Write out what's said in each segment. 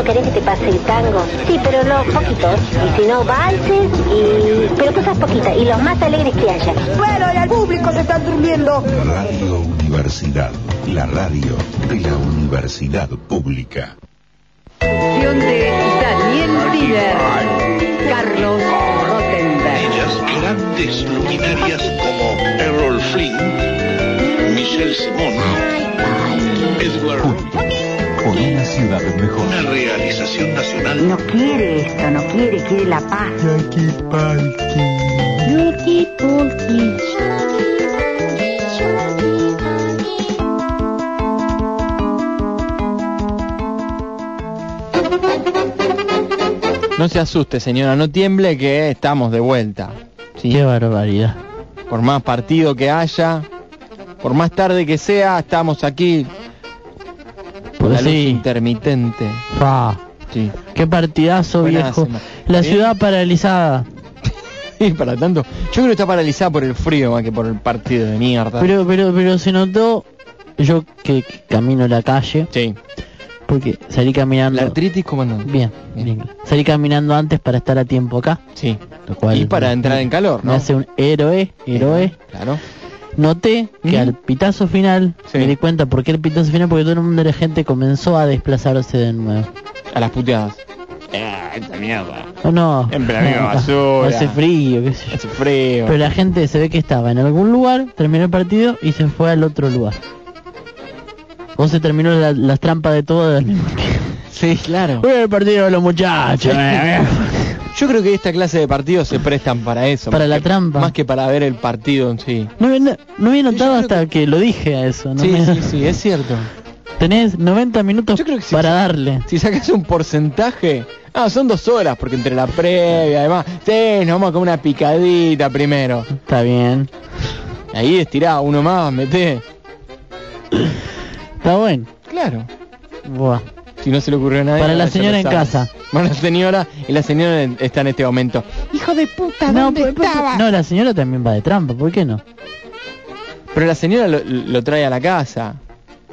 ¿No querés que te pase el tango? Sí, pero los poquitos. Y si no, valses y... Pero cosas poquitas. Y los más alegres que haya. Bueno, y al público se están durmiendo. Radio Universidad, la radio de la Universidad Pública. de Daniel Tiller, Carlos Rottenberg. Ellas, grandes luminarias como Errol Flynn, Michelle Simon, Edward Por una ciudad mejor. una realización nacional. No quiere esto, no quiere, quiere la paz. No se asuste, señora, no tiemble que estamos de vuelta. Sí, Qué barbaridad. por más partido que haya, por más tarde que sea, estamos aquí. La luz intermitente. Fa. Sí. Qué partidazo, Buena viejo. semana. La ciudad paralizada. Y para tanto, yo creo que está paralizada por el frío más que por el partido de mierda. Pero, pero, pero se notó, yo que, que camino la calle, sí. porque salí caminando. La artritis, comandante. Bien, bien. Salí caminando antes para estar a tiempo acá, Sí. lo cual Y para me- entrar en calor, me ¿no? hace un héroe, héroe. Claro. Noté que al pitazo final, Sí. me di cuenta por qué el pitazo final, porque todo el mundo de la gente comenzó a desplazarse de nuevo. A las puteadas. Ah, esa mierda. Oh, no, En plan, amigo, basura. hace frío, qué sé yo. Hace frío. Pero la gente se ve que estaba en algún lugar, terminó el partido y se fue al otro lugar. O se terminó la- las trampas de todo. Sí, claro. El partido de los muchachos. Yo creo que esta clase de partidos se prestan para eso. Para la que- trampa. Más que para ver el partido en sí. No, no, no había notado hasta que... lo dije a eso. ¿no? Sí, Me- sí, sí, es cierto. Tenés 90 minutos Yo creo que sí. para darle. Si sacas un porcentaje... Ah, son dos horas, porque entre la previa, además... Sí, nos vamos a comer una picadita primero. Está bien. Ahí estirá uno más, meté. Está bueno. Claro. Buah. Si no se le ocurrió a nadie... Para la señora en casa. Para la señora, y la señora está en este momento. Hijo de puta, No, ¿dónde pues- pues- estaba? no, la señora también va de trampa, ¿por qué no? Pero la señora lo, lo trae a la casa.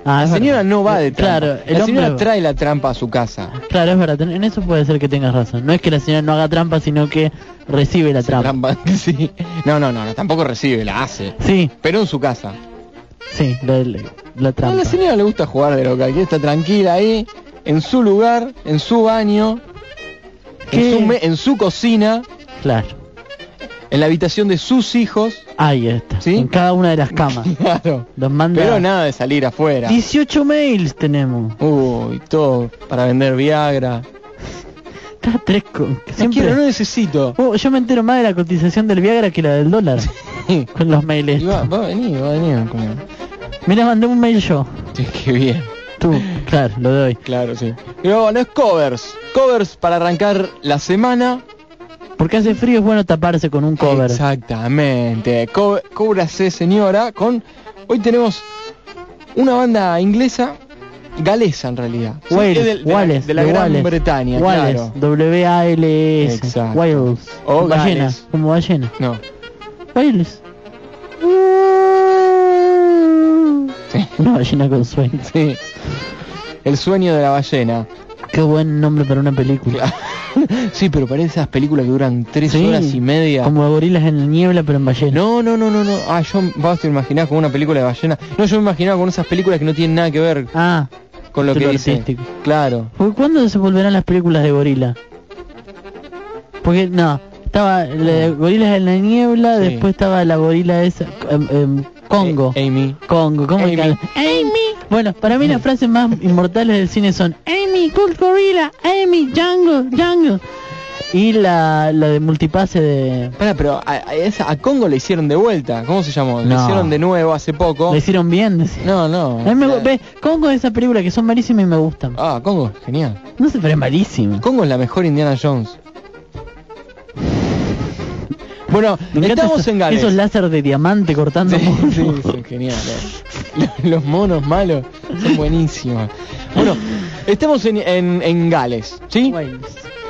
Ah, La señora verdad. no va de trampa. Claro, el la señora hombre- trae la trampa a su casa. Claro, es verdad, en eso puede ser que tengas razón. No es que la señora no haga trampa, sino que recibe la trampa. Trampa, sí. No, no, no, no, tampoco recibe, la hace. Sí, Pero en su casa. sí, la, la- la A trampa. la señora le gusta jugar de local, que está tranquila ahí, en su lugar, en su baño, en su, me- en su cocina, Claro, en la habitación de sus hijos. ahí está. ¿Sí? En cada una de las camas. Claro. Los manda. Pero nada de salir afuera. 18 mails tenemos. Uy, todo para vender Viagra. Cada tres con... No quiero, no necesito. Oh, yo me entero más de la cotización del Viagra que la del dólar. con los mails. Va, va a venir, va a venir. Mira, mandé un mail yo. Sí, qué bien. Tú, claro, lo doy. Claro, sí. Pero bueno, es covers. Covers para arrancar la semana. Porque hace frío es bueno taparse con un cover. Exactamente. Co señora, con... Hoy tenemos una banda inglesa, galesa en realidad. Sí, Wales, es del- de, la- Wales, de la de Gran Wales. Bretaña, Wales, claro. W-A-L-S. Exacto. Wales. O Como ballena, Gales. como ballena. No. Wales. Sí. Una ballena con sueño. Sí. El sueño de la ballena. Qué buen nombre para una película. sí, pero para esas películas que duran tres Sí, horas y media. Como gorilas en la niebla, pero en ballena. No, no, no, no, no. Ah, yo vas a imaginar con una película de ballena. No, yo me imaginaba con esas películas que no tienen nada que ver Ah, con lo que dice. artístico. Claro. ¿Por ¿cuándo se volverán las películas de gorila? Porque, no, estaba la de gorilas en la niebla, Sí. después estaba la gorila esa, em, Congo. Eh, Amy. Congo, ¿cómo Amy. que- Amy. Bueno, para mí las frases más inmortales del cine son Amy, Cool Gorilla, Amy, Jungle, Jungle. Y la, la de multipase de... Pará, pero a, a esa- a Congo le hicieron de vuelta. ¿Cómo se llamó? Le hicieron de nuevo hace poco. Le hicieron bien. No, no. A mí me, ve, Congo es esa película que son malísimas y me gustan. Ah, Congo, genial. No sé, pero es malísima. Congo es la mejor Indiana Jones. Bueno, estamos en Gales. esos láser de diamante cortando Sí, monos. sí, son geniales. Los, los monos malos son buenísimos. Bueno, estamos en, en, en Gales, ¿sí? Wales.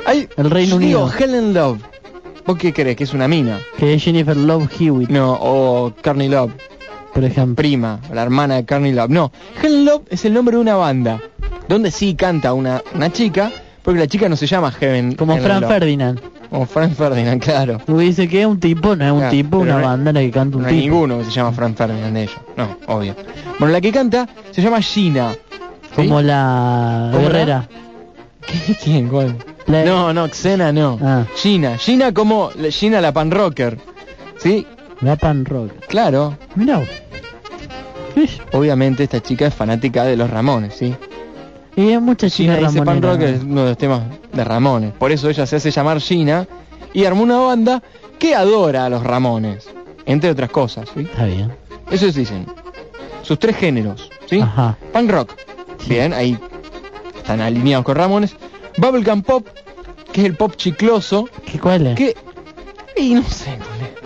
Hay, El Reino digo, Unido. Helen Love. ¿Vos qué crees? ¿Que es una mina? Que es Jennifer Love Hewitt, No, o Courtney Love, por ejemplo. prima, la hermana de Courtney Love. No, Helen Love es el nombre de una banda, donde sí canta una, una chica, Porque la chica no se llama Heaven. Como en el Fran. Ferdinand. Como Frank Ferdinand, claro. Dice que es un tipo, no es un Claro, tipo, una no- banda en la que canta un No hay tipo. ninguno que se llama Frank Ferdinand de ellos. No, obvio. Bueno, la que canta se llama Gina. ¿sí? Como la guerrera. ¿Qué? ¿Quién? ¿Cuál? La- No, no, Xena no. Ah. Gina. Gina como la- Gina la pan rocker. ¿Sí? La pan rock. Claro. Mirá. Ish. Obviamente esta chica es fanática de los Ramones, ¿sí? Y hay muchas Gina chicas dice pan rocker es uno de los temas de Ramones. Por eso ella se hace llamar Gina y armó una banda que adora a los Ramones. Entre otras cosas, ¿sí? Está bien. Eso dicen. Sus tres géneros, ¿sí? Ajá. Punk rock. Bien, ahí están alineados con Ramones. Bubblegum pop, que es el pop chicloso, ¿Qué cuál es? que... Y no sé, cuál es.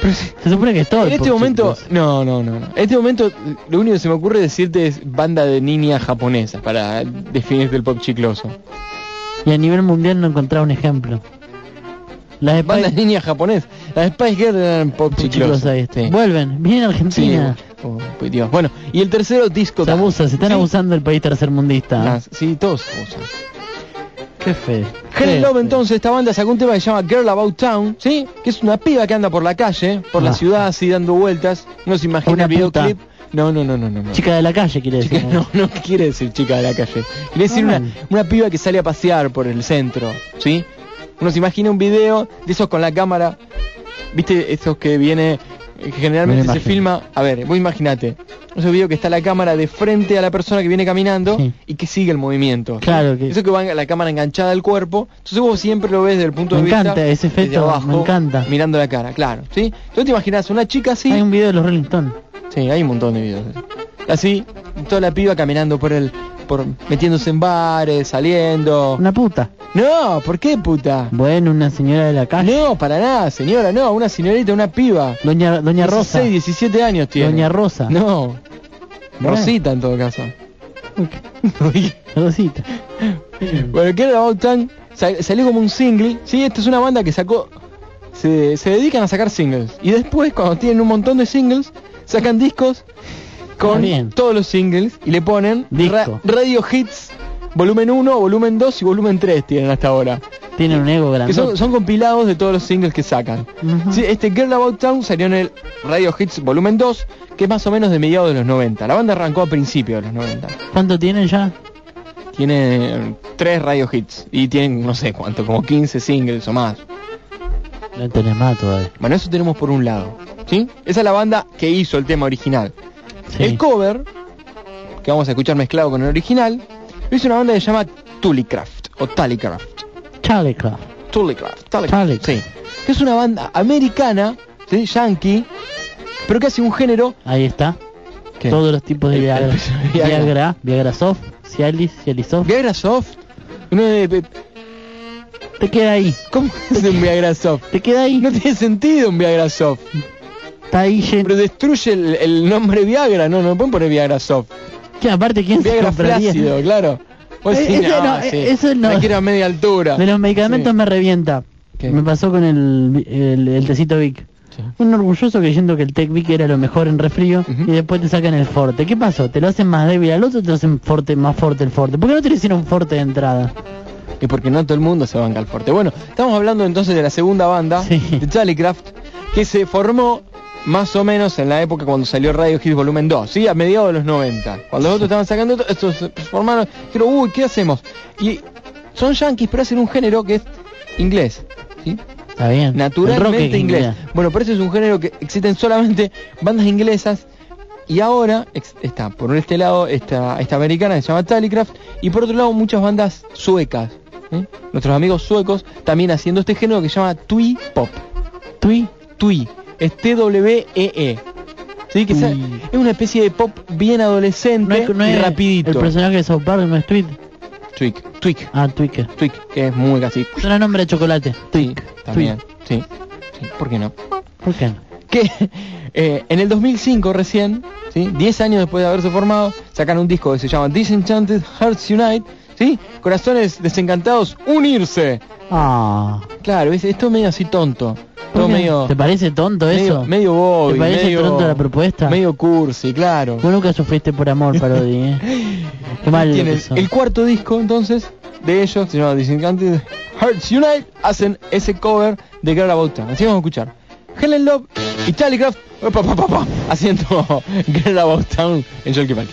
Pero Se supone que es todo. en este momento, chicloso. no, no, no, no. En este momento, lo único que se me ocurre decirte es banda de niñas japonesas para definirte el pop chicloso. Y a nivel mundial no encontraba un ejemplo. Las Spice niñas japonesas. Las Spice Girls eran pop. Sí. Vuelven, vienen a Sí, Argentina. oh, pues Dios. Bueno, y el tercero, disco se abusa, se están Sí. abusando del país tercermundista. Las- Sí, todos abusan. Qué fe. Helen Qué Love fe. entonces, esta banda sacó un tema que se llama Girl About Town, ¿sí? Que es una piba que anda por la calle, por la Ah. ciudad así dando vueltas. No se imagina Una el videoclip. puta. No, no, no, no, no. Chica de la calle quiere decir. Chica- no, no quiere decir chica de la calle. Quiere decir una, una piba que sale a pasear por el centro, ¿sí? Uno se imagina un video de esos con la cámara, ¿viste? Esos que viene, que generalmente Me se filma. A ver, vos imagínate. Esos videos que está la cámara de frente a la persona que viene caminando Sí. y que sigue el movimiento. Claro que- Eso que va la cámara enganchada al cuerpo. Entonces vos siempre lo ves desde el punto Me de vista. encanta ese desde efecto, abajo, me encanta. Mirando la cara, claro. ¿Sí? Entonces te imaginas una chica así. Hay un video de los Rolling Stones. Sí, hay un montón de videos. Así, toda la piba caminando por el, por metiéndose en bares, saliendo. Una puta. No, ¿por qué puta? Bueno, una señora de la calle. No, para nada, señora, no, una señorita, una piba. Doña, Doña Rosa. 16, 17 años tiene. Doña Rosa. No. Bueno. Rosita en todo caso. Rosita. bueno, que About Time sal- salió como un single. Sí, esta es una banda que sacó. Se, se dedican a sacar singles. Y después, cuando tienen un montón de singles, sacan discos con bien. todos los singles y le ponen Disco. ra- Radio Hits volumen 1, volumen 2 y volumen 3 tienen hasta ahora. Tiene un ego grande. son, son compilados de todos los singles que sacan. Sí, este Girl About Town salió en el Radio Hits volumen 2, que es más o menos de mediados de los 90. La banda arrancó a principios de los 90. ¿Cuánto tienen ya? Tiene eh, tres radio hits y tienen no sé cuánto, como 15 singles o más. No tenés más todavía. Bueno, eso tenemos por un lado. ¿Sí? Esa es la banda que hizo el tema original. Sí. El cover, que vamos a escuchar mezclado con el original, lo hizo una banda que se llama Tullycraft o Tallycraft. Charlie Craft. Tullycraft, Tullycraft, sí. Que es una banda americana, ¿sí? yankee, pero que hace un género Ahí está. ¿Qué? Todos los tipos de El- Viagra. el- Viagra. Viagra. Viagra Soft. Cialis. Cialis Soft. Viagra Soft. De, de- Te queda ahí. ¿Cómo es un Viagra Soft? Te queda ahí. No tiene sentido un Viagra Soft. Pero destruye el, el nombre Viagra, no, no pueden poner Viagra Soft. Que aparte, ¿quién se Viagra compraría? flácido, claro. Vos Eh, decís, ese no, no, sí, eh, eso no. la quiero a media altura. De los medicamentos Sí. me revienta. ¿Qué? Me pasó con el, el, el tecito Vic. Sí. Un orgulloso creyendo que el Tech Vic era lo mejor en resfrío y después te sacan el Forte. ¿Qué pasó? ¿Te lo hacen más débil al otro o te lo hacen forte, más fuerte el Forte? ¿Por qué no te lo hicieron Forte de entrada? Y porque no todo el mundo se banca al fuerte. Bueno, estamos hablando entonces de la segunda banda, Sí. de Tallycraft, que se formó más o menos en la época cuando salió Radio Hits Volumen 2, ¿sí? A mediados de los 90. Cuando los otros estaban sacando, esto, estos se formaron, dijeron, uy, ¿qué hacemos? Y son yankees, pero hacen un género que es inglés, ¿sí? Está bien. Naturalmente es inglés. Bueno, por eso es un género que existen solamente bandas inglesas y ahora está por este lado esta, esta americana que se llama Tallycraft y por otro lado muchas bandas suecas. ¿eh? Nuestros amigos suecos también haciendo este género que se llama Twee Pop. Tui. Twee. Es T-W-E-E. ¿Sí? Que sea- es una especie de pop bien adolescente No y es rapidito. El personaje de South Park no es Tweet. Tweak. Tweak. Ah, Tweaker. Tweak. Que es muy casi. Suena nombre de chocolate. Sí, Tweak. también. Sí. sí. ¿Por qué no? ¿Por qué no? que eh, en el 2005 recién, ¿sí? 10 años después de haberse formado, sacan un disco que se llama Disenchanted Hearts Unite, ¿sí? Corazones desencantados, unirse. Ah. Claro, es esto medio así tonto, ¿Por todo medio ¿Te parece tonto medio, eso? medio boy, ¿Te parece medio, tonto la propuesta? Medio cursi, claro. Vos nunca sufriste por amor, Parodi, ¿eh? Qué mal Tienen eso. el cuarto disco entonces de ellos, se llama Disenchanted Hearts Unite, hacen ese cover de Girl About Town. Así vamos a escuchar. Helen Love y Charlie Craft opa, pa, pa, pa, haciendo Girl About Town en Jolky Palki.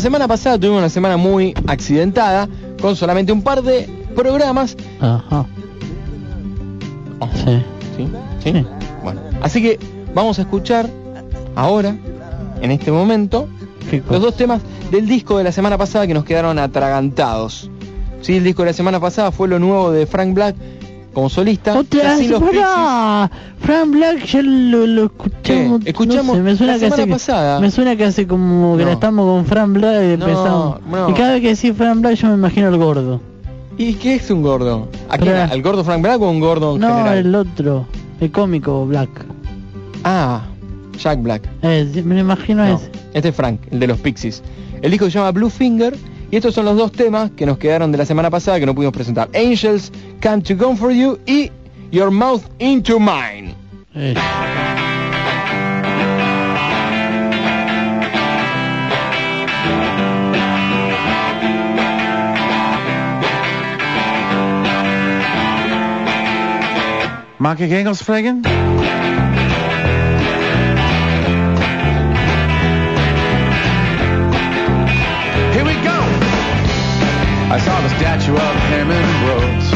La semana pasada tuvimos una semana muy accidentada, con solamente un par de programas. Ajá. Sí. ¿Sí? ¿Sí? Bueno, así que vamos a escuchar ahora, en este momento, los dos temas del disco de la semana pasada que nos quedaron atragantados. Sí, el disco de la semana pasada fue lo nuevo de Frank Black como solista. Otra los pará. Frank Black ya lo, lo escuchamos. ¿Qué? Escuchamos no sé, me suena la que hace, semana pasada. Me suena que hace como que No. la estamos con Frank Black y empezamos. no. Y cada vez que decís Frank Black yo me imagino al gordo. ¿Y qué es un gordo? ¿A quién? ¿Al gordo Frank Black o un gordo en No, general? el otro. El cómico Black. Ah, Jack Black. Eh, me lo imagino No, ese. este es Frank, el de los Pixies. El disco se llama Blue Finger y estos son los dos temas que nos quedaron de la semana pasada que no pudimos presentar. Angels Come to Come For You y Your Mouth Into Mine. Eh. Mag ik Engels spreken? Saw the statue of him in Rhodes.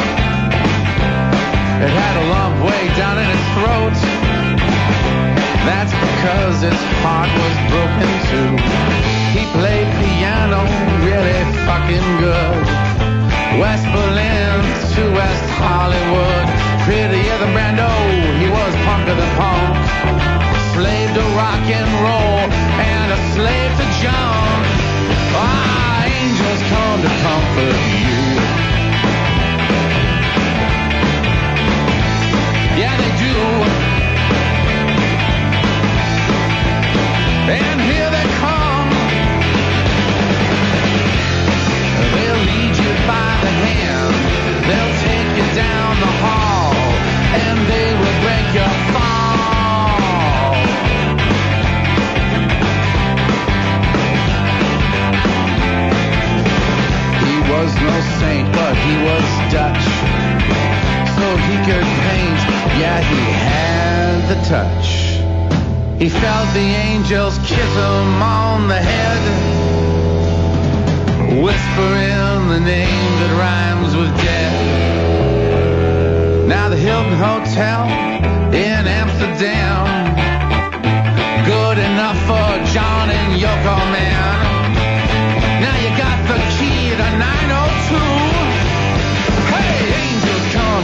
It had a lump way down in its throat. That's because its heart was broken too. He played piano really fucking good. West Berlin to West Hollywood. Prettier than Brando, he was punker than punk. Slave to rock and roll and a slave to junk. Come to comfort you. Yeah, they do. And here they come. They'll lead you by the hand. They'll take you down the hall. And they will break your fall. was no saint, but he was Dutch. So he could paint, yeah, he had the touch. He felt the angels kiss him on the head, whispering the name that rhymes with death. Now the Hilton Hotel in Amsterdam, good enough for John and Yoko Man.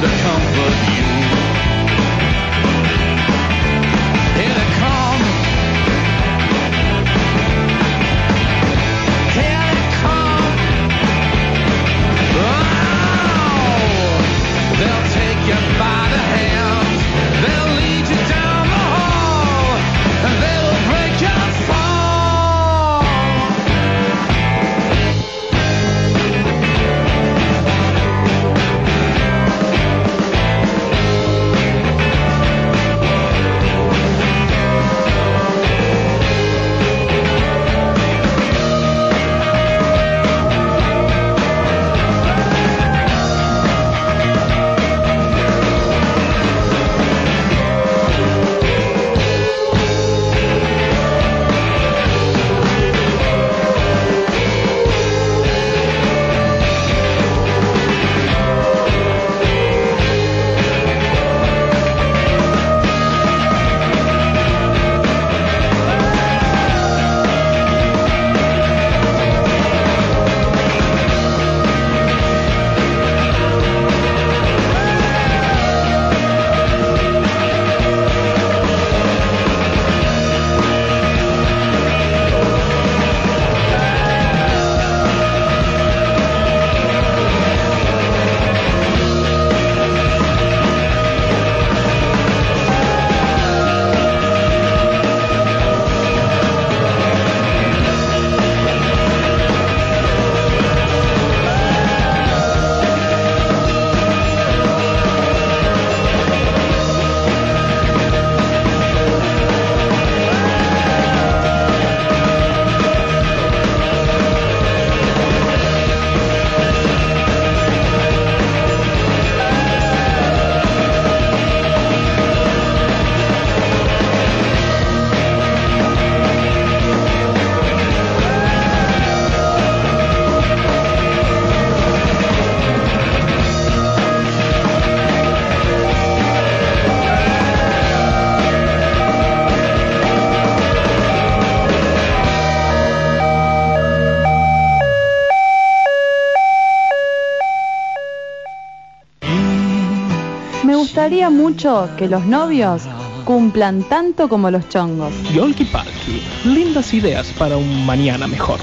Angels gustaría mucho que los novios cumplan tanto como los chongos. Yolki Palki, lindas ideas para un mañana mejor.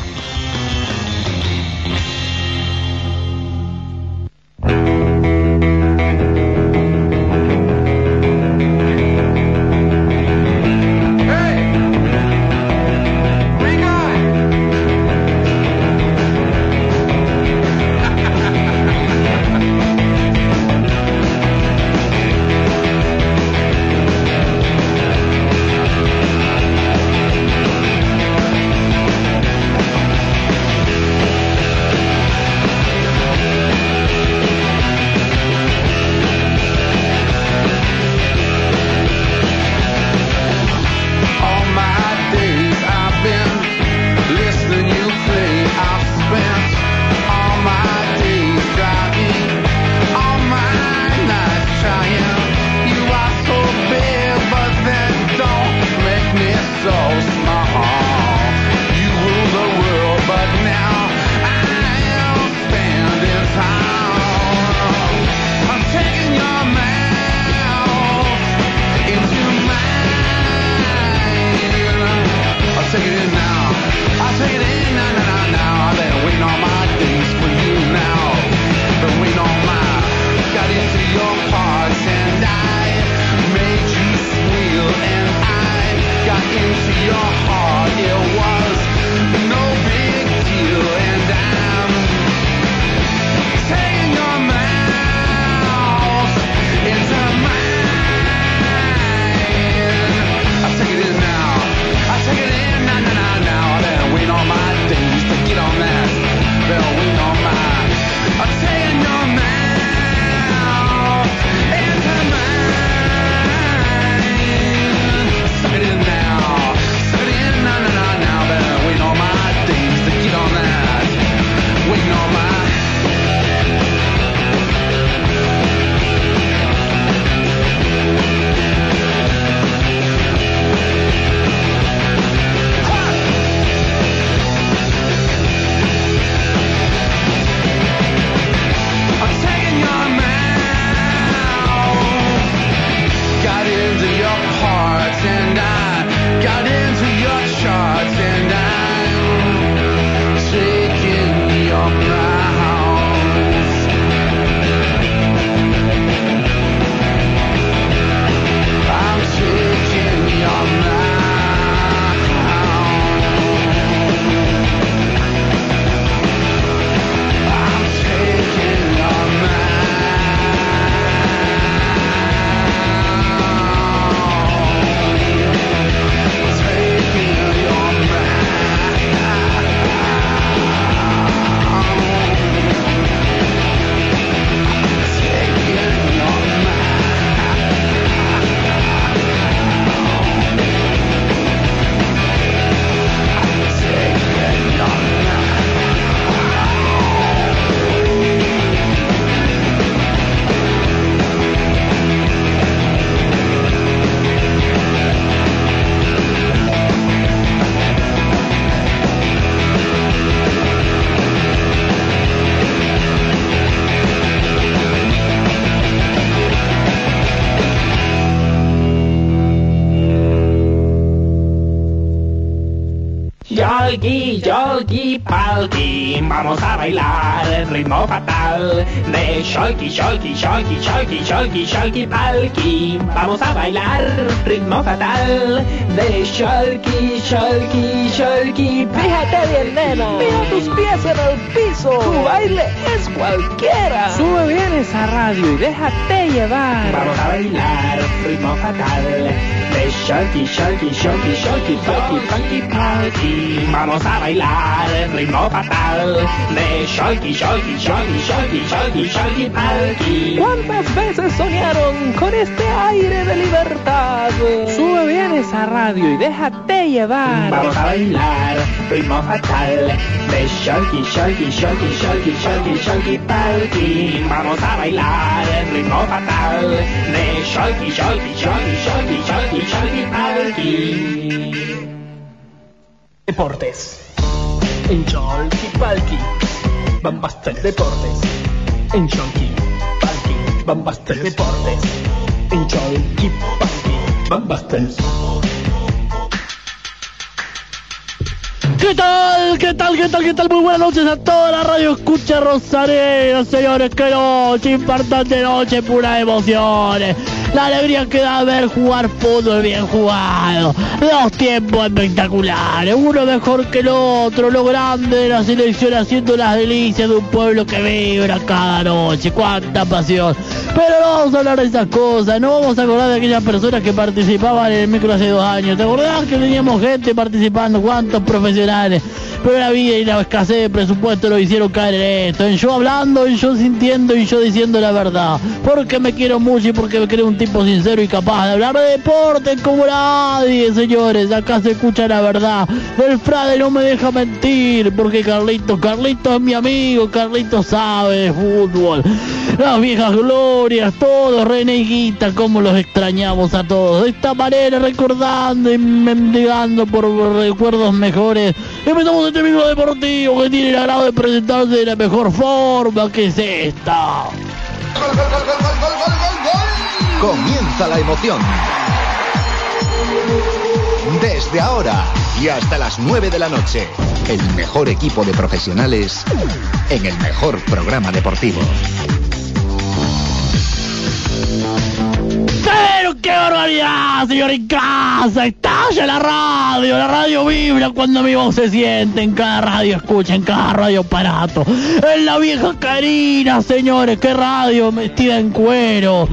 Sholky, Sholky, Sholky, palki. Vamos a bailar ritmo fatal de Sholky, Sholky, Sholky. Fíjate bien, nena. Mira tus pies en el piso. Tu baile es cualquiera. Sube bien esa radio y déjate llevar. Vamos a bailar ritmo fatal de Sholky, Sholky, Sholky, Sholky, Sholky, Funky Palky. Vamos a bailar ritmo fatal de Sholky, Sholky, Sholky, Sholky, Sholky, Sholky Palky. ¿Cuántas veces soñaron con este aire de libertad? Sube bien esa radio y Vamos a bailar ritmo fatal de Sholky, Sholky, Sholky, Sholky, Sholky, Sholky Palky. Vamos a bailar ritmo fatal de Sholky, Sholky, Sholky, Sholky, Sholky, Sholky Palky. Deportes. En Cholky Palki. Bambastel Deportes. En Cholky Palki. Bambastel Deportes. En Cholky Palki. Bambastel. ¿Qué tal? ¿Qué tal? ¿Qué tal? ¿Qué tal? Muy buenas noches a toda la radio escucha Rosarena, señores. Qué noche, importante noche, pura emociones. La alegría que da ver jugar fútbol bien jugado. Dos tiempos espectaculares, uno mejor que el otro. Lo grande de la selección haciendo las delicias de un pueblo que vibra cada noche. Cuánta pasión. Pero no vamos a hablar de esas cosas. No vamos a acordar de aquellas personas que participaban en el micro hace dos años. ¿Te acordás que teníamos gente participando? ¿Cuántos profesionales? Pero la vida y la escasez de presupuesto lo hicieron caer en esto. En yo hablando, en yo sintiendo y yo diciendo la verdad. Porque me quiero mucho y porque me creo un tipo sincero y capaz de hablar de deporte como nadie, señores. Acá se escucha la verdad. El frade no me deja mentir. Porque Carlito, Carlito es mi amigo. Carlito sabe de fútbol. Las viejas glorias, todos, Reneguita, como los extrañamos a todos. De esta manera, recordando y mendigando por recuerdos mejores. Empezamos este video deportivo que tiene el agrado de presentarse de la mejor forma que es esta. Comienza la emoción. Desde ahora y hasta las 9 de la noche, el mejor equipo de profesionales en el mejor programa deportivo. Pero qué barbaridad, señor en casa. Estalla la radio. La radio vibra cuando mi voz se siente en cada radio escucha, en cada radio aparato. En la vieja Karina, señores. Qué radio vestida en cuero.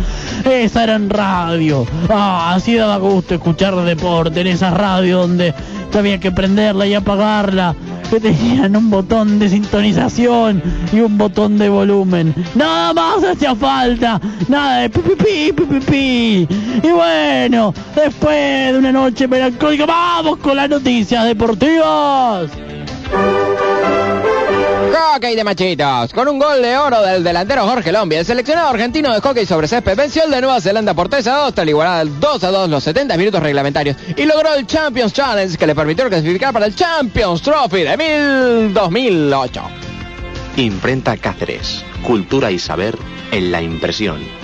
Esa era en radio. Ah, así daba gusto escuchar deporte en esa radio donde había que prenderla y apagarla. Que tenían un botón de sintonización y un botón de volumen. Nada más hacía falta. Nada de pi pi pi pi pi pi. Y bueno, después de una noche melancólica, vamos con las noticias deportivas. Hockey de machitos. Con un gol de oro del delantero Jorge Lombi, el seleccionado argentino de hockey sobre césped venció el de Nueva Zelanda por 3 a 2 tras igualar 2 a 2 los 70 minutos reglamentarios y logró el Champions Challenge que le permitió clasificar para el Champions Trophy de mil 2008. Imprenta Cáceres. Cultura y saber en la impresión.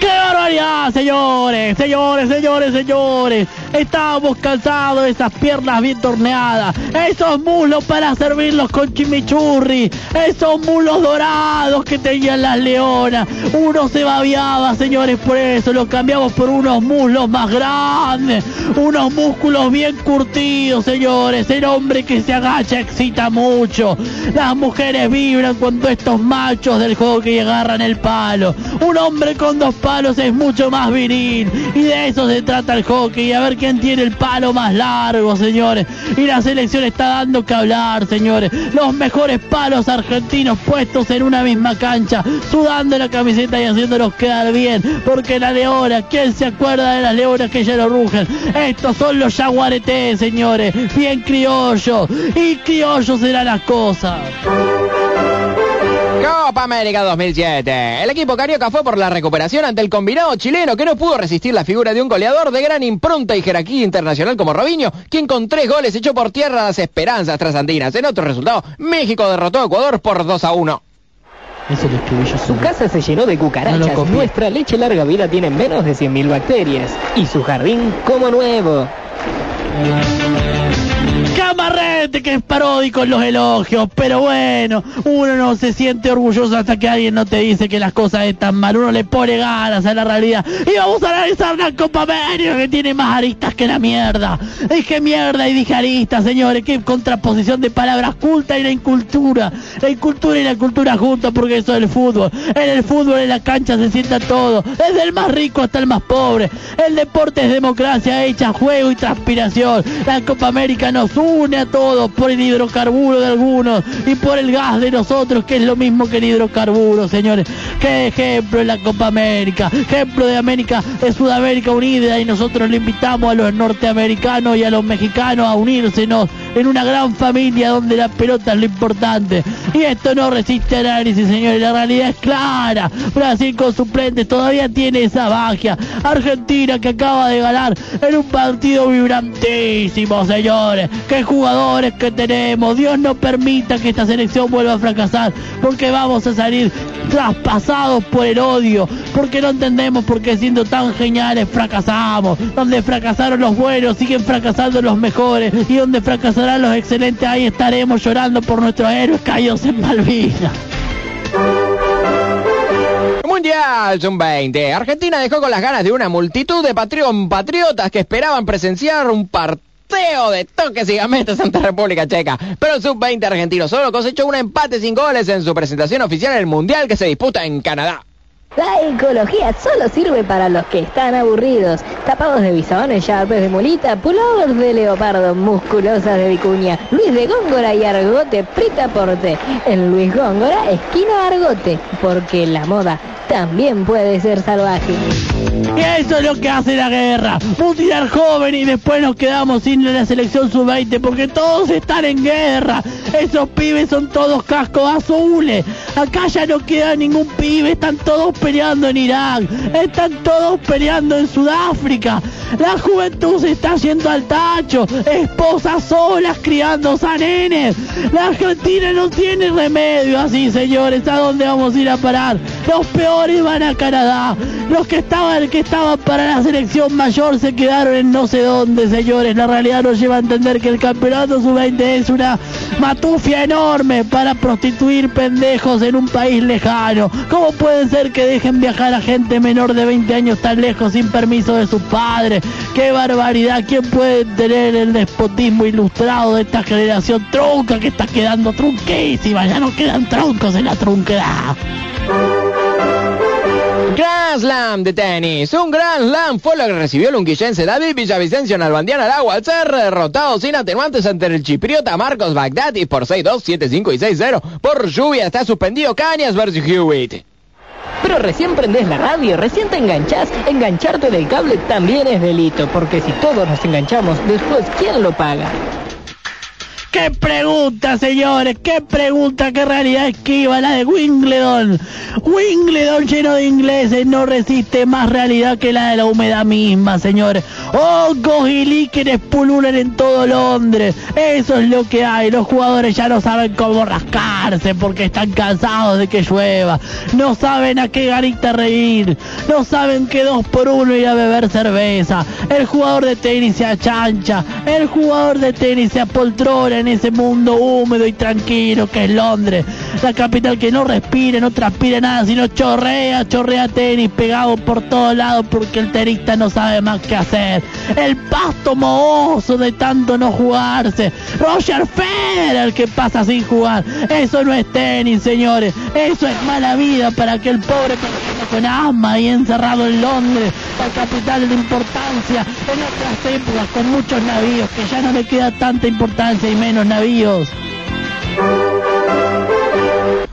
¡Qué barbaridad, señores! Señores, señores, señores. Estamos cansados de esas piernas bien torneadas. Esos muslos para servirlos con chimichurri. Esos muslos dorados que tenían las leonas. Uno se babiaba, señores, por eso. Los cambiamos por unos muslos más grandes. Unos músculos bien curtidos, señores. El hombre que se agacha excita mucho. Las mujeres vibran cuando estos machos del hockey agarran el palo. Un hombre con dos palos es mucho más viril. Y de eso se trata el hockey. A ver quién tiene el palo más largo, señores. Y la selección está dando que hablar, señores. Los mejores palos argentinos puestos en una misma cancha. Sudando la camiseta y haciéndolos quedar bien. Porque la leona, ¿quién se acuerda de las leonas que ya lo rugen? Estos son los jaguaretés, señores. Bien criollos. Y criollos serán las cosas. Copa América 2007. El equipo carioca fue por la recuperación ante el combinado chileno que no pudo resistir la figura de un goleador de gran impronta y jerarquía internacional como Robinho, quien con tres goles echó por tierra las esperanzas trasandinas. En otro resultado, México derrotó a Ecuador por 2 a 1. Eso lo escribí yo Su casa se llenó de No cucarachas. copié. Nuestra leche larga vida tiene menos de 100.000 bacterias. Y su jardín como nuevo. Camarrete que es paródico en los elogios, pero bueno, uno no se siente orgulloso hasta que alguien no te dice que las cosas están mal, uno le pone ganas a la realidad. Y vamos a analizar la Copa América que tiene más aristas que la mierda. Dije mierda y dije aristas, señores, qué contraposición de palabras culta y la incultura. La incultura y la cultura juntos porque eso es el fútbol. En el fútbol, en la cancha se sienta todo, desde el más rico hasta el más pobre. El deporte es democracia hecha juego y transpiración. La Copa América nos une a todos por el hidrocarburo de algunos y por el gas de nosotros, que es lo mismo que el hidrocarburo, señores. Qué ejemplo es la Copa América, ejemplo de América, de Sudamérica unida y nosotros le invitamos a los norteamericanos y a los mexicanos a unírsenos en una gran familia donde la pelota es lo importante. Y esto no resiste análisis, señores, la realidad es clara. Brasil con suplentes todavía tiene esa magia. Argentina que acaba de ganar en un partido vibrantísimo, señores. Qué jugadores que tenemos. Dios no permita que esta selección vuelva a fracasar, porque vamos a salir traspasados por el odio, porque no entendemos por qué siendo tan geniales fracasamos. Donde fracasaron los buenos, siguen fracasando los mejores, y donde fracasarán los excelentes, ahí estaremos llorando por nuestros héroes caídos en Malvinas. Mundial Sub-20. Argentina dejó con las ganas de una multitud de patrión patriotas que esperaban presenciar un parteo de toques y gametas ante República Checa. Pero el Sub-20 argentino solo cosechó un empate sin goles en su presentación oficial en el Mundial que se disputa en Canadá. La ecología solo sirve para los que están aburridos. Tapados de bisones, sharpes de mulita, pullovers de leopardo, musculosas de vicuña. Luis de Góngora y Argote Pritaporte. En Luis Góngora, esquina Argote. Porque la moda también puede ser salvaje. Eso es lo que hace la guerra. Mutilar joven y después nos quedamos sin la selección sub-20 porque todos están en guerra. Esos pibes son todos cascos azules. Acá ya no queda ningún pibe. Están todos peleando en Irak. Están todos peleando en Sudáfrica. La juventud se está yendo al tacho. Esposas solas criando a. La Argentina no tiene remedio así, señores. ¿A dónde vamos a ir a parar? Los peores van a Canadá. Los que estaban, que estaban para la selección mayor se quedaron en no sé dónde, señores. La realidad nos lleva a entender que el campeonato sub-20 es una matufia enorme para prostituir pendejos en un país lejano. ¿Cómo puede ser que dejen viajar a gente menor de 20 años tan lejos sin permiso de sus padres? ¡Qué barbaridad! ¿Quién puede tener el despotismo ilustrado de esta generación trunca que está quedando trunquísima? Ya no quedan troncos en la trunquedad. Grand Slam de tenis. Un Grand Slam fue lo que recibió el unquillense David Villavicencio en Albandiana al agua al ser derrotado sin atenuantes ante el chipriota Marcos Bagdati por 6-2, 7-5 y 6-0. Por lluvia está suspendido Cañas versus Hewitt. Pero recién prendés la radio, recién te enganchás. Engancharte del cable también es delito, porque si todos nos enganchamos, después, ¿quién lo paga? ¡Qué pregunta, señores! ¡Qué pregunta! ¡Qué realidad esquiva la de Wimbledon! Wimbledon lleno de ingleses no resiste más realidad que la de la humedad misma, señores. Hongos y líquenes pululan en todo Londres. Eso es lo que hay. Los jugadores ya no saben cómo rascarse porque están cansados de que llueva. No saben a qué garita reír. No saben que dos por uno ir a beber cerveza. El jugador de tenis se achancha. El jugador de tenis se apoltrona en ese mundo húmedo y tranquilo que es Londres. La capital que no respira, no transpira nada, sino chorrea, chorrea tenis pegado por todos lados porque el tenista no sabe más qué hacer. El pasto mohoso de tanto no jugarse. Roger Federer que pasa sin jugar. Eso no es tenis, señores. Eso es mala vida para aquel pobre persona con asma y encerrado en Londres, la capital de importancia en otras épocas con muchos navíos que ya no le queda tanta importancia navíos.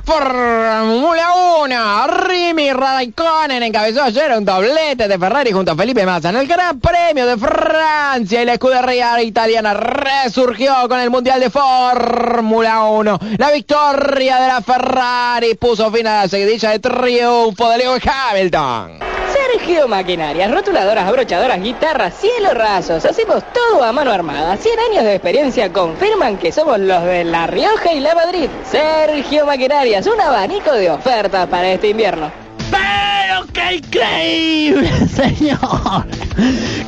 Fórmula 1, Rimi Raikkonen encabezó ayer un doblete de Ferrari junto a Felipe Massa en el Gran Premio de Francia y la escudería italiana resurgió con el Mundial de Fórmula 1. La victoria de la Ferrari puso fin a la seguidilla de triunfo de Lewis Hamilton. Sergio Maquinarias, rotuladoras, abrochadoras, guitarras, cielos rasos. Hacemos todo a mano armada. 100 años de experiencia confirman que somos los de La Rioja y La Madrid. Sergio Maquinarias, un abanico de ofertas para este invierno. Qué increíble, señor!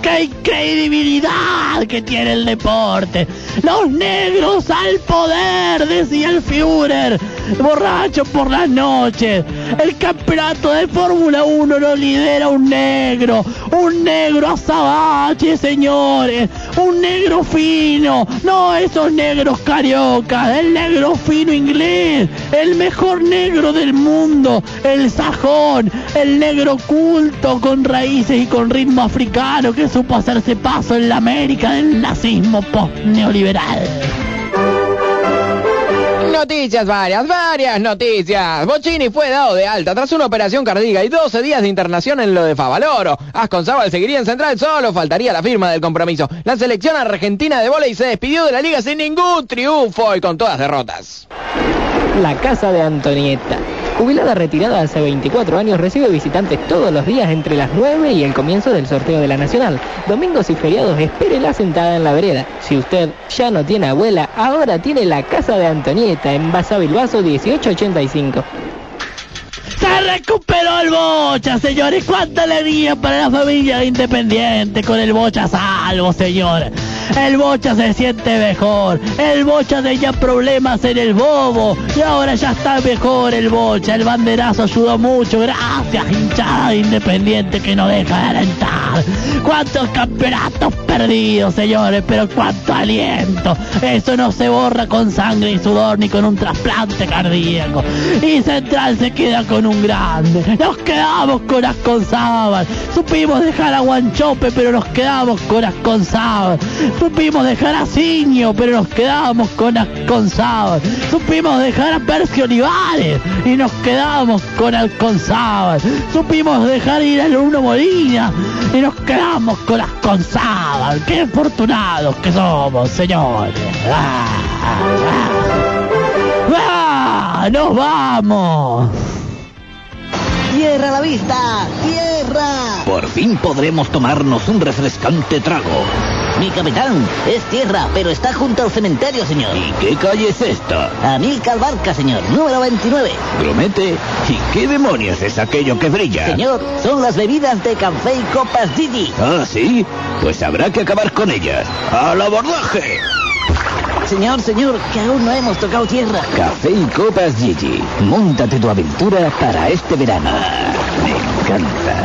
¡Qué incredibilidad que tiene el deporte! ¡Los negros al poder! Decía el Führer, borracho por las noches. El campeonato de Fórmula 1 lo lidera un negro, un negro azabache, señores, un negro fino, no esos negros cariocas, el negro fino inglés, el mejor negro del mundo, el sajón, el negro culto con raíces y con ritmo africano que supo hacerse paso en la América del nazismo post-neoliberal. Noticias varias, varias noticias. Bocini fue dado de alta tras una operación cardíaca y 12 días de internación en lo de Favaloro. Asconzábal seguiría en Central, solo faltaría la firma del compromiso. La selección argentina de vóley se despidió de la liga sin ningún triunfo y con todas derrotas. La casa de Antonieta. Jubilada retirada hace 24 años, recibe visitantes todos los días entre las 9 y el comienzo del sorteo de la Nacional. Domingos y feriados, espérela sentada en la vereda. Si usted ya no tiene abuela, ahora tiene la casa de Antonieta en Basa Bilbaso 1885. ¡Se recuperó el Bocha, señores! ¡Cuánta alegría para la familia de Independiente con el Bocha salvo, señores! El Bocha se siente mejor. El Bocha tenía problemas en el bobo. Y ahora ya está mejor el Bocha. El banderazo ayudó mucho. Gracias, hinchada de Independiente que no deja de alentar. ¿Cuántos campeonatos perdidos, señores? Pero cuánto aliento. Eso no se borra con sangre y sudor ni con un trasplante cardíaco. Y Central se queda con un grande. Nos quedamos con Asconzábal. Supimos dejar a Guanchope, pero nos quedamos con Asconzábal. Supimos dejar a Ciño, pero nos quedamos con Asconzábal. Supimos dejar a Percio Olivares y nos quedamos con Alconzábal. Supimos dejar ir a Luno Molina y nos quedamos con Asconzábal. ¡Qué afortunados que somos, señores! ¡Ah, ah, ah! ¡Nos vamos! ¡Tierra a la vista! ¡Tierra! Por fin podremos tomarnos un refrescante trago. Mi capitán es tierra, pero está junto al cementerio, señor. ¿Y qué calle es esta? Amílcar Barca, señor, número 29. Promete. ¿Y qué demonios es aquello que brilla? Señor, son las bebidas de café y copas Didi. Ah, sí. Pues habrá que acabar con ellas. ¡Al abordaje! Señor, señor, que aún no hemos tocado tierra. Café y copas Gigi. Móntate tu aventura para este verano. Me encanta.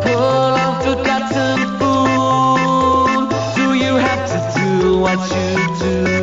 Pull off your cotton fool. Do you have to do what you do?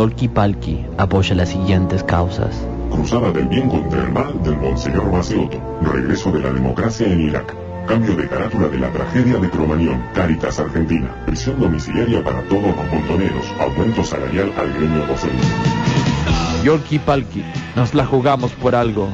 Yolki Palki apoya las siguientes causas. Cruzada del bien contra el mal del Monseñor Maceoto. Regreso de la democracia en Irak. Cambio de carátula de la tragedia de Cromañón. Caritas Argentina. Prisión domiciliaria para todos los montoneros. Aumento salarial al gremio docente. Yolki Palki, nos la jugamos por algo.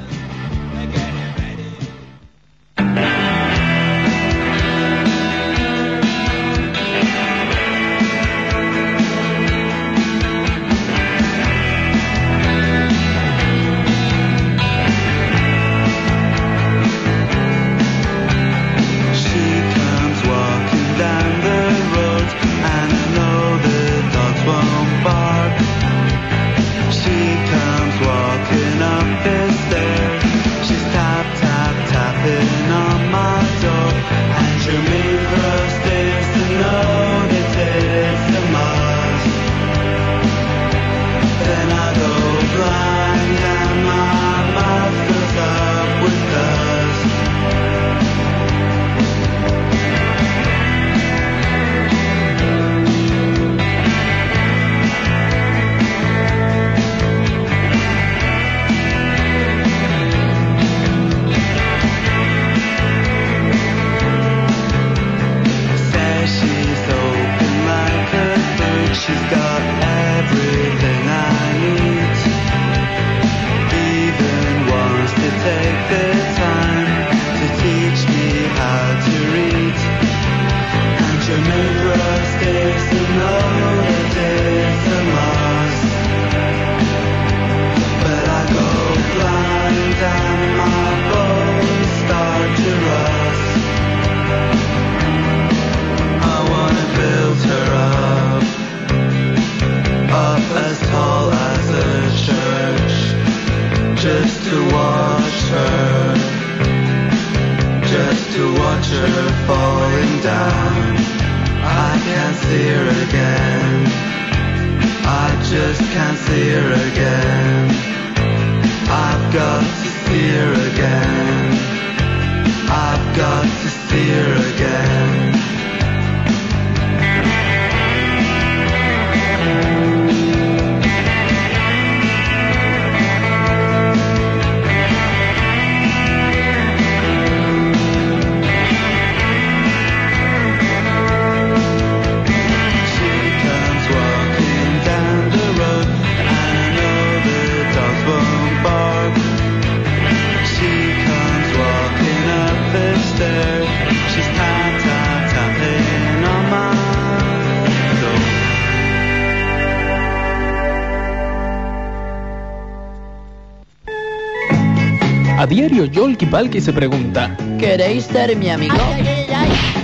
Palki se pregunta. ¿Queréis ser mi amigo?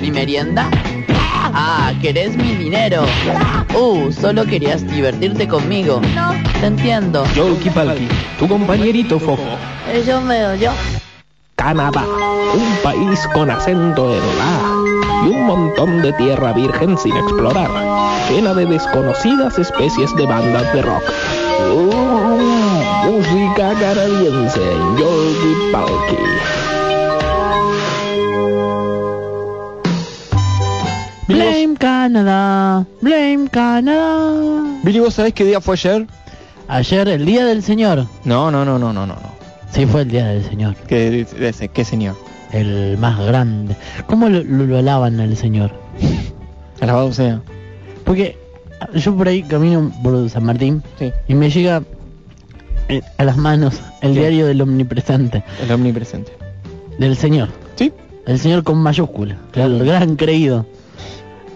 ¿Mi merienda? Ah, ¿querés mi dinero? Uh, solo querías divertirte conmigo. No. Te entiendo. Yolki Palki, tu compañerito fofo. Eso veo yo. Canadá, un país con acento en la y un montón de tierra virgen sin explorar, llena de desconocidas especies de bandas de rock. Uh, música canadiense en Yolki Palki. Blame Canadá, blame Canadá. Billy, ¿vos sabés qué día fue ayer? Ayer, el día del Señor. No, no, no, no, no, no. Sí, fue el día del Señor. ¿Qué, ese, ¿qué señor? El más grande. ¿Cómo lo, lo, lo alaban al Señor? Alabado sea. Porque yo por ahí camino por San Martín y me llega eh, a las manos el ¿Qué? diario del omnipresente. El omnipresente. Del Señor. Sí. El Señor con mayúscula. Claro, el gran creído.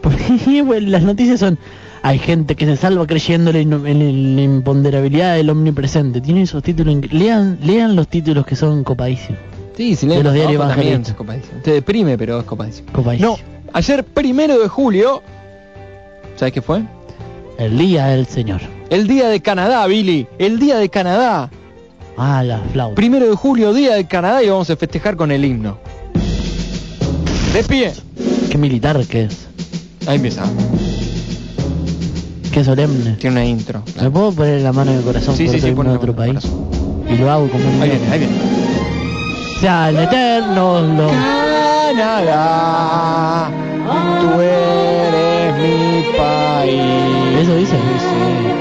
Porque bueno, las noticias son... Hay gente que se salva creyéndole en, en- en la imponderabilidad del omnipresente. Tiene esos títulos... Lean, lean los títulos que son copadísimos. Sí, si de lees los diarios también es copadísimo. Te deprime, pero es copadísimo. Copadísimo. No, ayer primero de julio, ¿sabes qué fue? El día del Señor. El día de Canadá, Billy. El día de Canadá. Ah, la flauta. Primero de julio, día de Canadá y vamos a festejar con el himno. De pie. Qué militar que es. Ahí empieza. Qué solemne. Tiene una intro. ¿Me puedo poner la mano en el corazón Sí, por sí, sí, de otro país? Y lo hago como un Ahí viene, ahí viene. Sean eternos los... Canadá, tú eres mi país. ¿Eso dice?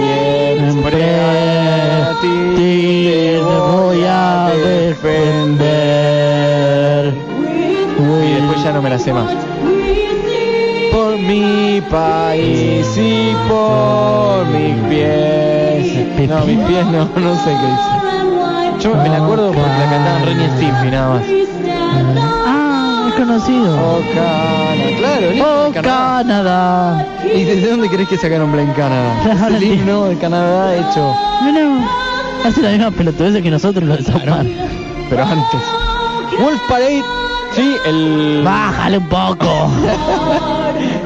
siempre a te voy a defender. Uy, después ya no me la sé más. Por mi país y por mis pies. No, mis pies no, no sé qué dice. Yo me la acuerdo porque la cantaban Renny Stimpy nada más. Ah, conocido. Oh, Canadá. Claro, el himno Oh, de Canadá. Canadá. ¿Y desde dónde crees que sacaron Blind Canadá? El himno de Canadá hecho, Mira, hace la misma pelotudez que nosotros los de pero antes. Wolf Parade, sí, el... Bájale un poco.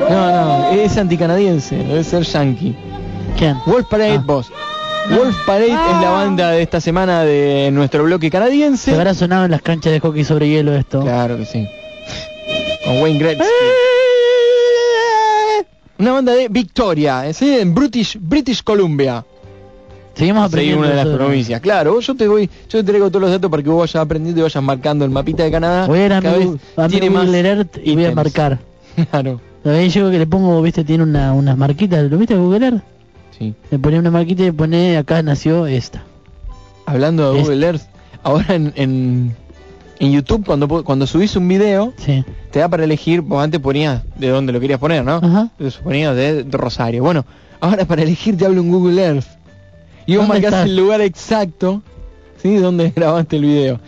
No, no, es anticanadiense, debe ser yankee. ¿Quién? Wolf Parade, vos. Wolf Parade es la banda de esta semana de nuestro bloque Se canadiense. habrá sonado en las canchas de hockey sobre hielo esto. Claro que sí. Con Wayne Gretzky. Una banda de Victoria, ¿sí? en British, British Columbia. Seguimos Sí, aprendiendo. una de las provincias. Claro, yo te voy, yo te traigo todos los datos para que vos vayas aprendiendo y vayas marcando el mapita de Canadá. Voy a ir a mi, Cada vez mi tiene más Google Earth y voy a marcar. Claro. Ahí llego que le pongo, viste, tiene una, unas marquitas. ¿Lo viste Google Earth? Sí. Le ponía una marquita y le pone acá nació esta. Hablando de Google Earth, ahora en, en, en YouTube cuando cuando subís un video Sí. te da para elegir, vos antes ponías de dónde lo querías poner, ¿no? Ajá. Ponías de, de Rosario. Bueno, ahora para elegir te hablo en Google Earth. Y vos ¿Dónde marcás estás? el lugar exacto, ¿sí? Donde grabaste el video.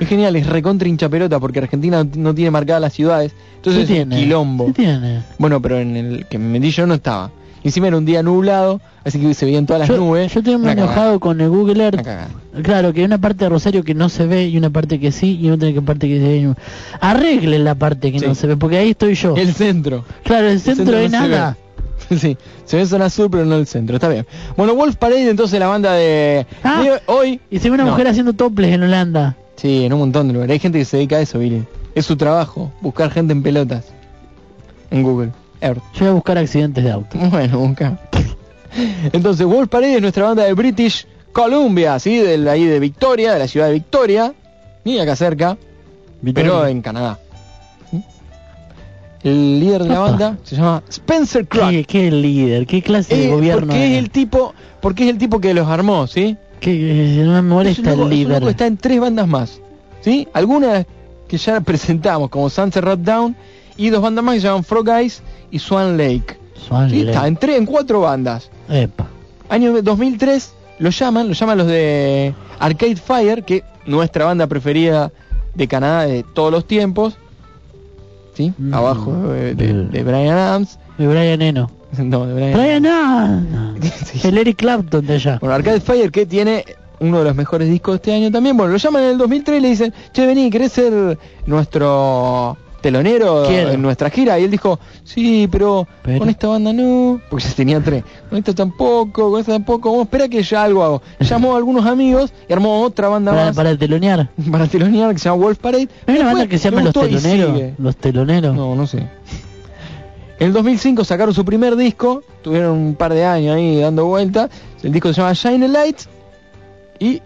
Es genial, es recontra hincha pelota porque Argentina no- tiene marcadas las ciudades. Entonces ¿Qué es un quilombo. ¿Qué tiene? Bueno, pero en el que me metí yo no estaba. Encima era un día nublado, así que se veían todas las Yo, nubes. yo estoy muy enojado con el Google Earth. Claro, que hay una parte de Rosario que no se ve y una parte que sí y otra que parte que se ve. Arreglen la parte que Sí. no se ve, porque ahí estoy yo. El centro. Claro, el centro, de no nada. Sí, se ve zona sur pero no el centro, está bien. Bueno, Wolf Parade entonces la banda de, Ah, de hoy. Y se ve una No. mujer haciendo toples en Holanda. Sí, en un montón de lugares. Hay gente que se dedica a eso, Billy. Es su trabajo, buscar gente en pelotas. En Google Earth. Yo voy a buscar accidentes de auto. Bueno, busca. Entonces, Wolf Parade es nuestra banda de British Columbia, ¿sí? De ahí de Victoria, de la ciudad de Victoria. Y acá cerca, pero en Canadá. ¿Sí? El líder de la banda se llama Spencer Crack. ¿Qué, qué líder? ¿Qué clase de Eh, gobierno porque es es? el tipo, porque es el tipo que los armó, ¿sí? Que no me Es molesta loco- el es líder. que está en tres bandas más, ¿sí? Algunas que ya presentamos como Sunset Down y dos bandas más que se llaman Frog Eyes y Swan Lake. Swan Sí, Lake. está en tres, en cuatro bandas. Epa. Año 2003 lo llaman, lo llaman los de Arcade Fire, que nuestra banda preferida de Canadá de todos los tiempos, ¿sí? Mm. Abajo de, de- de Brian Adams. De Brian Eno. No, de Brian Brian Adams. El Eric Clapton de allá. Bueno, Arcade Fire que tiene uno de los mejores discos de este año también. Bueno, lo llaman en el 2003 y le dicen, che, vení, ¿querés ser nuestro telonero en nuestra gira? Y él dijo, sí, pero, Pero. con esta banda no, porque ya tenía tres. Con esta tampoco, con esta tampoco. Vamos, espera que ya algo hago. Llamó a algunos amigos y armó otra banda Para, más para telonear. para telonear que se llama Wolf Parade. ¿Hay una banda que se llama Los Teloneros? Los Teloneros. No, no sé. En el 2005 sacaron su primer disco, tuvieron un par de años ahí dando vueltas. El disco se llama Shine a Light y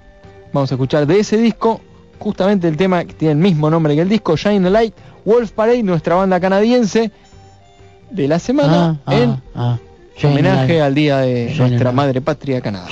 vamos a escuchar de ese disco justamente el tema que tiene el mismo nombre que el disco, Shine a Light, Wolf Parade, nuestra banda canadiense de la semana Ah, en ah, ah. Shine homenaje al día de Shine nuestra madre patria Canadá.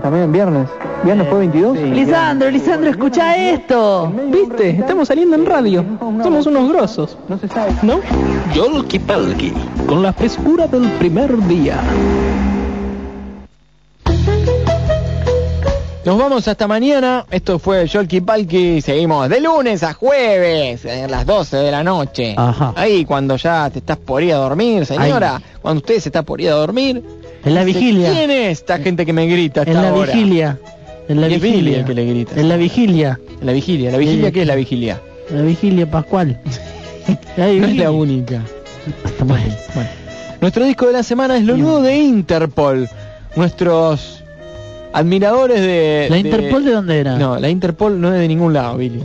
También viernes. ¿Viernes fue 22? Lisandro, Lisandro, escucha esto. ¿Viste? Estamos saliendo en radio. Somos unos grosos. No se sabe. ¿No? Yolki Palki, con la frescura del primer día. Nos vamos hasta mañana. Esto fue Yolki Palki. Seguimos de lunes a jueves, a las 12 de la noche. Ajá. Ahí cuando ya te estás por ir a dormir, señora. Cuando usted se está por ir a dormir. En la vigilia. ¿Quién es esta gente que me grita hasta En la ahora? vigilia. En la vigilia. el que le grita. En la vigilia. La vigilia. ¿La vigilia qué es la vigilia? La vigilia pascual. La No es la única. Bueno. Bueno. Nuestro disco de la semana es lo nuevo de Interpol. Nuestros admiradores de... ¿La de- Interpol de dónde era? No, la Interpol no es de ningún lado, Billy.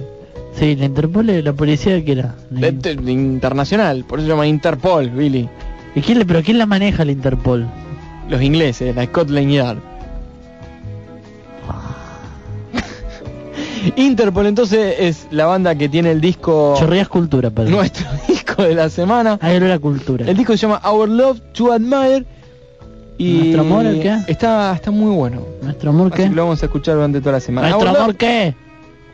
Sí, la Interpol es la policía que era. De- de- de internacional, por eso se llama Interpol, Billy. ¿Y quién le, pero quién la maneja la Interpol? Los ingleses, la Scotland Yard. Interpol entonces es la banda que tiene el disco Chorreas cultura, perdón. nuestro disco de la semana. Ahí era la cultura. El disco se llama Our Love to Admire y ¿Nuestro amor el qué? Está está muy bueno. ¿Nuestro amor Así qué? lo vamos a escuchar durante toda la semana. ¿Nuestro Our amor Love- qué?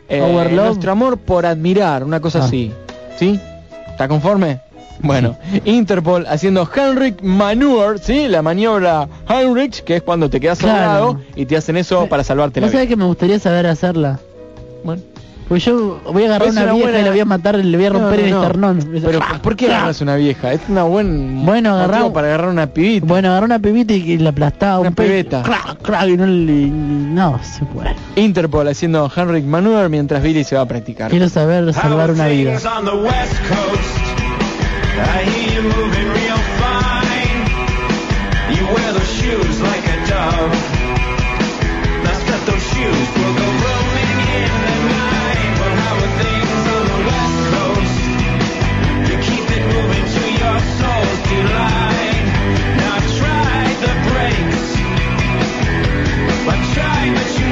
eh, Our Love. Nuestro amor por admirar, una cosa Ah. así. ¿Sí? ¿Está conforme? Bueno, Interpol haciendo Heinrich Maneuver, ¿sí? La maniobra Heinrich, que es cuando te quedas Claro. ahogado y te hacen eso para salvarte la ¿No vida. sabes que me gustaría saber hacerla? Bueno. Pues yo voy a agarrar una, una vieja buena- y la voy a matar, le voy a No, romper no, el esternón. Pero ¿por qué agarras una vieja? Es una buen Bueno, motivo agarrá- para agarrar una pibita. Bueno, agarré una pibita y, y la aplastaba Una un pibeta. Y no le... No, se puede. Interpol haciendo Heinrich Maneuver mientras Billy se va a practicar. Quiero saber salvar una vida. I hear you moving real fine. You wear those shoes like a dove. Step those shoes, we'll go roaming in the night. But how things on the west coast? You keep it moving to your soul's delight. Now the brakes. But you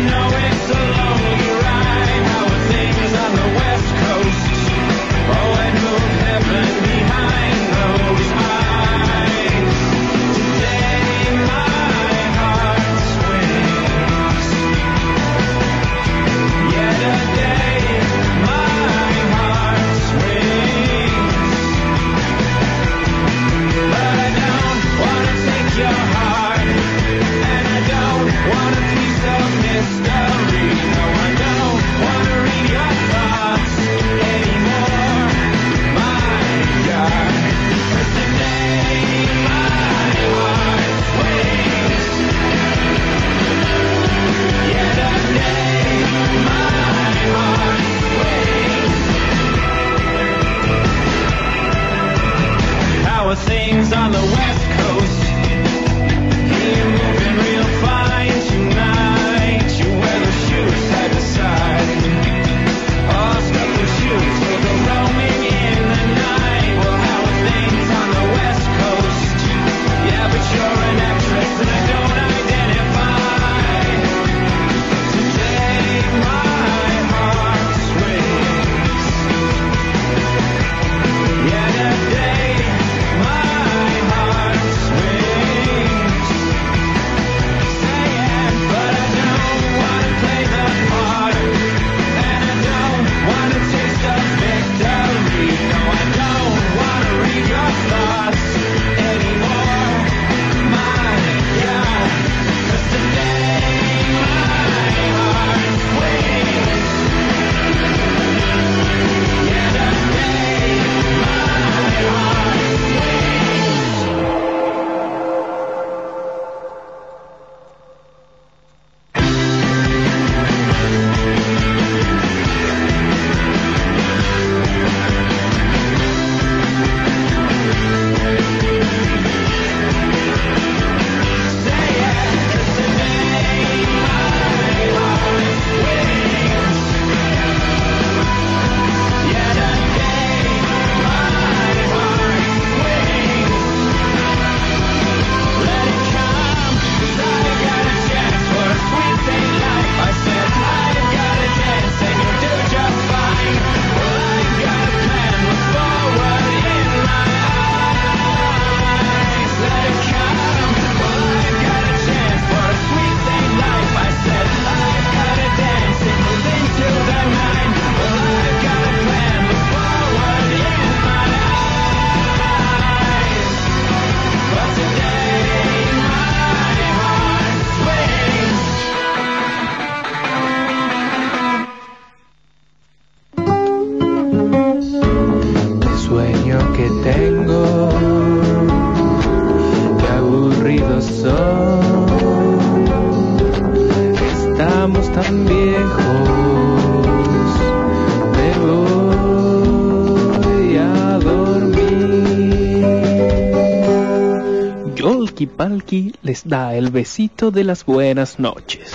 les da el besito de las buenas noches.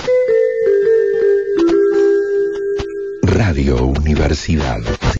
Radio Universidad.